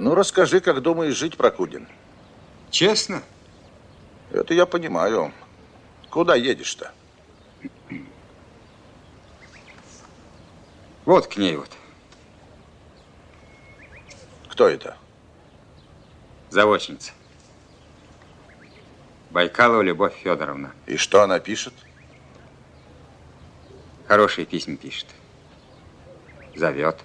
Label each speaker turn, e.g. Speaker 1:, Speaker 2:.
Speaker 1: Ну, расскажи, как думаешь жить, Прокудин.
Speaker 2: Честно?
Speaker 1: Это я понимаю. Куда едешь-то?
Speaker 2: Вот к ней вот.
Speaker 1: Кто это?
Speaker 2: Завочница. Байкалова Любовь Федоровна.
Speaker 1: И что она пишет?
Speaker 2: Хорошие письма пишет. Зовет.